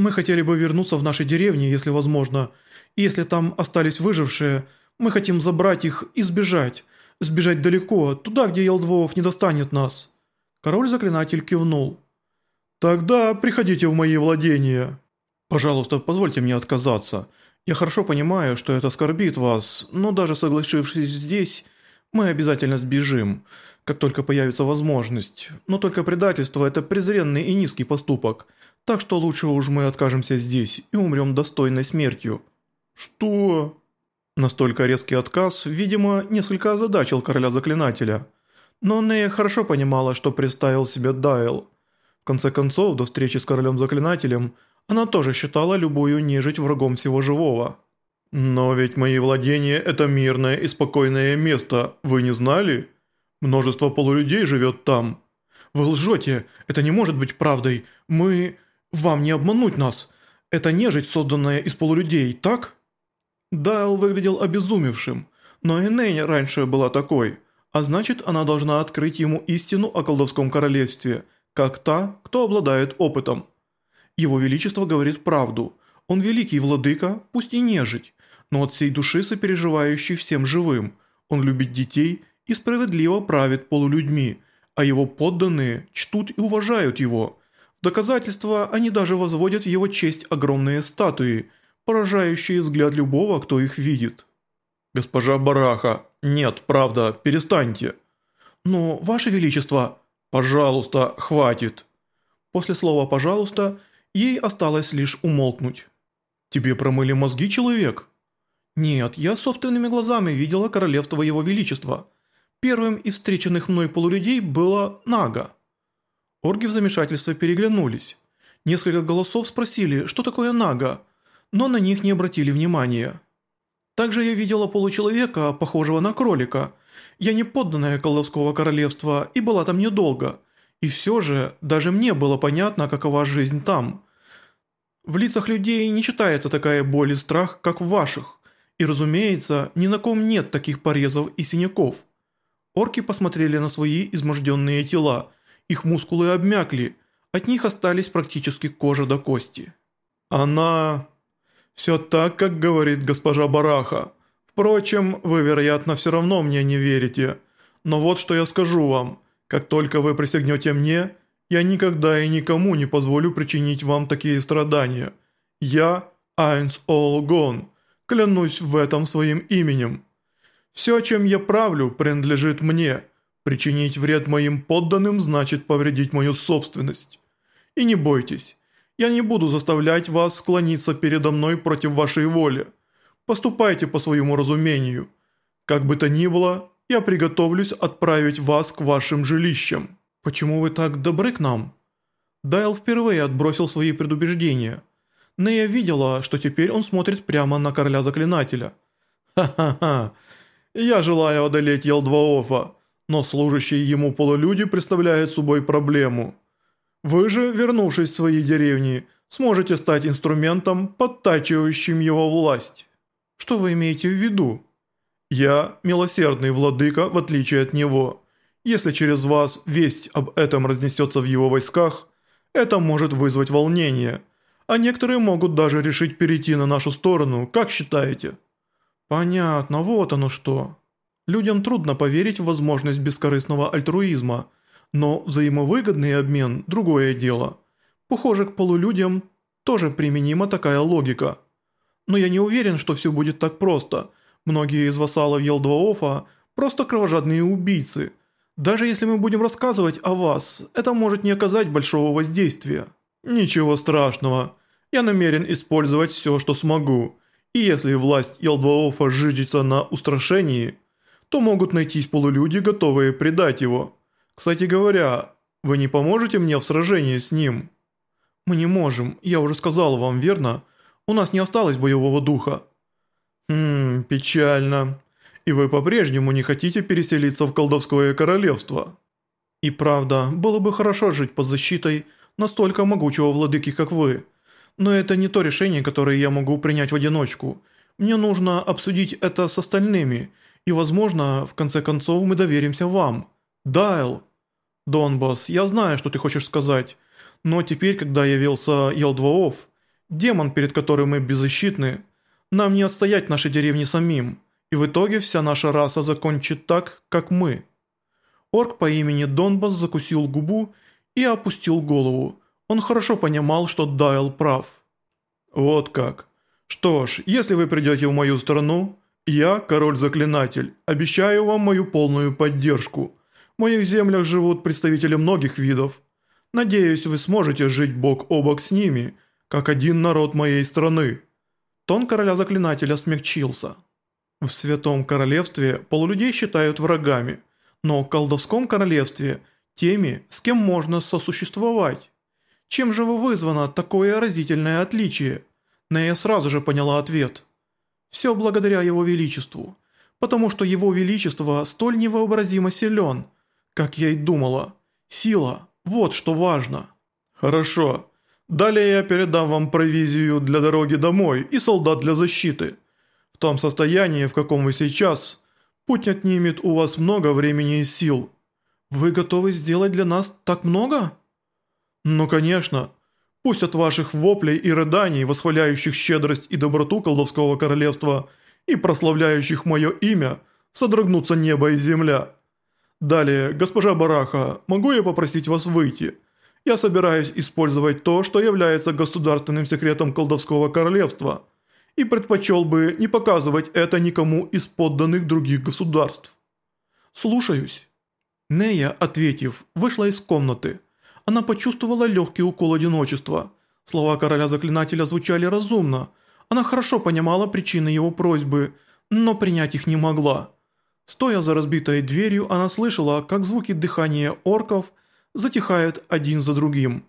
Мы хотели бы вернуться в наши деревни, если возможно. И если там остались выжившие, мы хотим забрать их и сбежать. Сбежать далеко, туда, где Елдвоов не достанет нас». Король-заклинатель кивнул. «Тогда приходите в мои владения». «Пожалуйста, позвольте мне отказаться. Я хорошо понимаю, что это оскорбит вас, но даже согласившись здесь, мы обязательно сбежим, как только появится возможность. Но только предательство – это презренный и низкий поступок, так что лучше уж мы откажемся здесь и умрем достойной смертью». «Что?» Настолько резкий отказ, видимо, несколько озадачил короля-заклинателя. Но Нея хорошо понимала, что представил себе Дайл. В конце концов, до встречи с королем-заклинателем – она тоже считала любую нежить врагом всего живого. «Но ведь мои владения – это мирное и спокойное место, вы не знали? Множество полулюдей живет там». «Вы лжете, это не может быть правдой, мы... Вам не обмануть нас. Это нежить, созданная из полулюдей, так?» Дайл выглядел обезумевшим, но Энейн раньше была такой, а значит она должна открыть ему истину о колдовском королевстве, как та, кто обладает опытом. Его Величество говорит правду. Он великий владыка, пусть и нежить, но от всей души сопереживающий всем живым. Он любит детей и справедливо правит полулюдьми, а его подданные чтут и уважают его. В доказательство они даже возводят в его честь огромные статуи, поражающие взгляд любого, кто их видит. «Госпожа Бараха, нет, правда, перестаньте». «Но, Ваше Величество...» «Пожалуйста, хватит». После слова «пожалуйста» Ей осталось лишь умолкнуть. «Тебе промыли мозги, человек?» «Нет, я собственными глазами видела королевство его величества. Первым из встреченных мной полулюдей было Нага». Орги в замешательстве переглянулись. Несколько голосов спросили, что такое Нага, но на них не обратили внимания. Также я видела получеловека, похожего на кролика. Я не подданная колдовского королевства и была там недолго – и все же, даже мне было понятно, какова жизнь там. В лицах людей не читается такая боль и страх, как в ваших. И разумеется, ни на ком нет таких порезов и синяков. Орки посмотрели на свои изможденные тела, их мускулы обмякли, от них остались практически кожа до кости. Она... Все так, как говорит госпожа Бараха. Впрочем, вы, вероятно, все равно мне не верите. Но вот что я скажу вам – как только вы присягнете мне, я никогда и никому не позволю причинить вам такие страдания. Я, Айнс Олгон, клянусь в этом своим именем. Все, чем я правлю, принадлежит мне. Причинить вред моим подданным значит повредить мою собственность. И не бойтесь, я не буду заставлять вас склониться передо мной против вашей воли. Поступайте по своему разумению. Как бы то ни было, я приготовлюсь отправить вас к вашим жилищам. Почему вы так добры к нам?» Дайл впервые отбросил свои предубеждения. Нея видела, что теперь он смотрит прямо на короля заклинателя. «Ха-ха-ха! Я желаю одолеть Елдваофа, но служащие ему полулюди представляют собой проблему. Вы же, вернувшись в свои деревни, сможете стать инструментом, подтачивающим его власть. Что вы имеете в виду?» Я милосердный владыка, в отличие от него. Если через вас весть об этом разнесется в его войсках, это может вызвать волнение, а некоторые могут даже решить перейти на нашу сторону, как считаете?» «Понятно, вот оно что. Людям трудно поверить в возможность бескорыстного альтруизма, но взаимовыгодный обмен – другое дело. Похоже, к полулюдям тоже применима такая логика. Но я не уверен, что все будет так просто – Многие из вассалов Елдваофа просто кровожадные убийцы. Даже если мы будем рассказывать о вас, это может не оказать большого воздействия. Ничего страшного. Я намерен использовать все, что смогу. И если власть Елдваофа жиждется на устрашении, то могут найтись полулюди, готовые предать его. Кстати говоря, вы не поможете мне в сражении с ним? Мы не можем, я уже сказал вам, верно? У нас не осталось боевого духа. «Хм, печально. И вы по-прежнему не хотите переселиться в колдовское королевство?» «И правда, было бы хорошо жить под защитой настолько могучего владыки, как вы. Но это не то решение, которое я могу принять в одиночку. Мне нужно обсудить это с остальными, и, возможно, в конце концов мы доверимся вам. Дайл!» «Донбасс, я знаю, что ты хочешь сказать, но теперь, когда явился Елдваов, Демон, перед которым мы беззащитны, нам не отстоять наши деревни самим, и в итоге вся наша раса закончит так, как мы». Орк по имени Донбас закусил губу и опустил голову. Он хорошо понимал, что Дайл прав. «Вот как. Что ж, если вы придете в мою страну, я, король-заклинатель, обещаю вам мою полную поддержку. В моих землях живут представители многих видов. Надеюсь, вы сможете жить бок о бок с ними, как один народ моей страны». Тон короля-заклинателя смягчился. В Святом Королевстве полулюдей считают врагами, но в колдовском королевстве – теми, с кем можно сосуществовать. Чем же вызвано такое разительное отличие? Нея сразу же поняла ответ – все благодаря его величеству, потому что его величество столь невообразимо силен, как я и думала. Сила – вот что важно. Хорошо. Далее я передам вам провизию для дороги домой и солдат для защиты. В том состоянии, в каком вы сейчас, путь отнимет у вас много времени и сил. Вы готовы сделать для нас так много? Ну конечно. Пусть от ваших воплей и рыданий, восхваляющих щедрость и доброту колдовского королевства и прославляющих мое имя, содрогнутся небо и земля. Далее, госпожа Бараха, могу я попросить вас выйти? Я собираюсь использовать то, что является государственным секретом колдовского королевства, и предпочел бы не показывать это никому из подданных других государств. Слушаюсь. Нея, ответив, вышла из комнаты. Она почувствовала легкий укол одиночества. Слова короля-заклинателя звучали разумно. Она хорошо понимала причины его просьбы, но принять их не могла. Стоя за разбитой дверью, она слышала, как звуки дыхания орков затихают один за другим,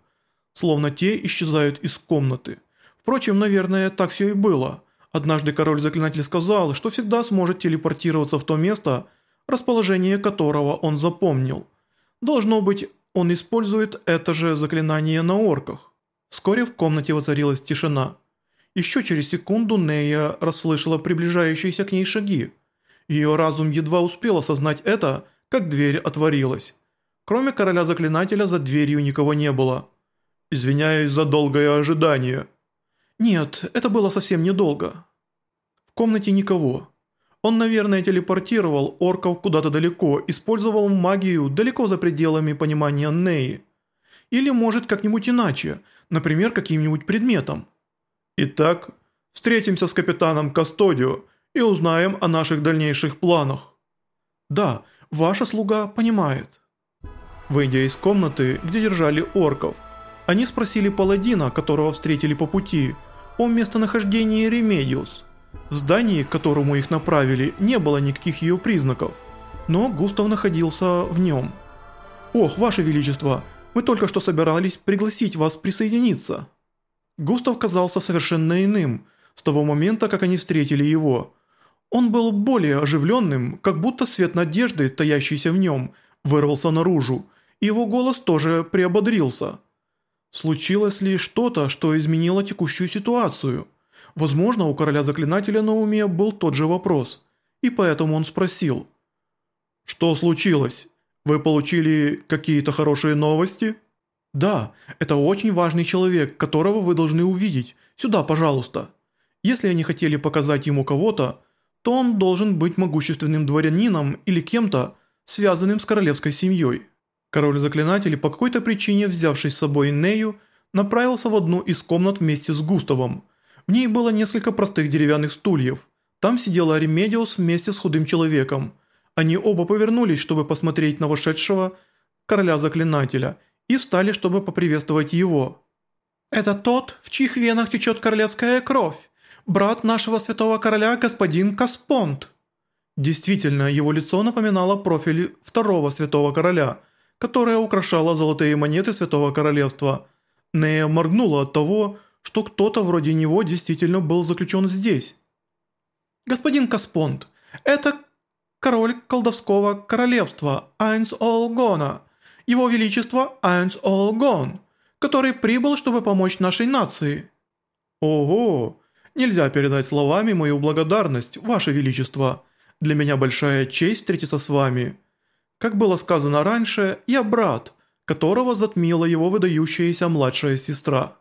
словно те исчезают из комнаты. Впрочем, наверное, так все и было. Однажды король-заклинатель сказал, что всегда сможет телепортироваться в то место, расположение которого он запомнил. Должно быть, он использует это же заклинание на орках. Вскоре в комнате воцарилась тишина. Еще через секунду Нея расслышала приближающиеся к ней шаги. Ее разум едва успел осознать это, как дверь отворилась. Кроме короля-заклинателя за дверью никого не было. «Извиняюсь за долгое ожидание». «Нет, это было совсем недолго». В комнате никого. Он, наверное, телепортировал орков куда-то далеко, использовал магию далеко за пределами понимания Неи. Или может как-нибудь иначе, например, каким-нибудь предметом. Итак, встретимся с капитаном Кастодио и узнаем о наших дальнейших планах. Да, ваша слуга понимает. Выйдя из комнаты, где держали орков, они спросили паладина, которого встретили по пути, о местонахождении Ремедиус – в здании, к которому их направили, не было никаких ее признаков, но Густав находился в нем. «Ох, Ваше Величество, мы только что собирались пригласить вас присоединиться». Густав казался совершенно иным с того момента, как они встретили его. Он был более оживленным, как будто свет надежды, таящийся в нем, вырвался наружу, и его голос тоже приободрился. Случилось ли что-то, что изменило текущую ситуацию – Возможно, у короля заклинателя на уме был тот же вопрос, и поэтому он спросил. «Что случилось? Вы получили какие-то хорошие новости?» «Да, это очень важный человек, которого вы должны увидеть. Сюда, пожалуйста». Если они хотели показать ему кого-то, то он должен быть могущественным дворянином или кем-то, связанным с королевской семьей. Король-заклинатель, по какой-то причине взявший с собой Нею, направился в одну из комнат вместе с Густавом – в ней было несколько простых деревянных стульев. Там сидела Ремедиус вместе с худым человеком. Они оба повернулись, чтобы посмотреть на вошедшего короля-заклинателя, и встали, чтобы поприветствовать его. «Это тот, в чьих венах течет королевская кровь, брат нашего святого короля господин Каспонт». Действительно, его лицо напоминало профиль второго святого короля, которое украшало золотые монеты святого королевства. Нея моргнула от того, что что кто-то вроде него действительно был заключен здесь. «Господин Каспонд, это король колдовского королевства Айнс Олгона, его величество Айнс Олгон, который прибыл, чтобы помочь нашей нации». «Ого! Нельзя передать словами мою благодарность, ваше величество. Для меня большая честь встретиться с вами. Как было сказано раньше, я брат, которого затмила его выдающаяся младшая сестра».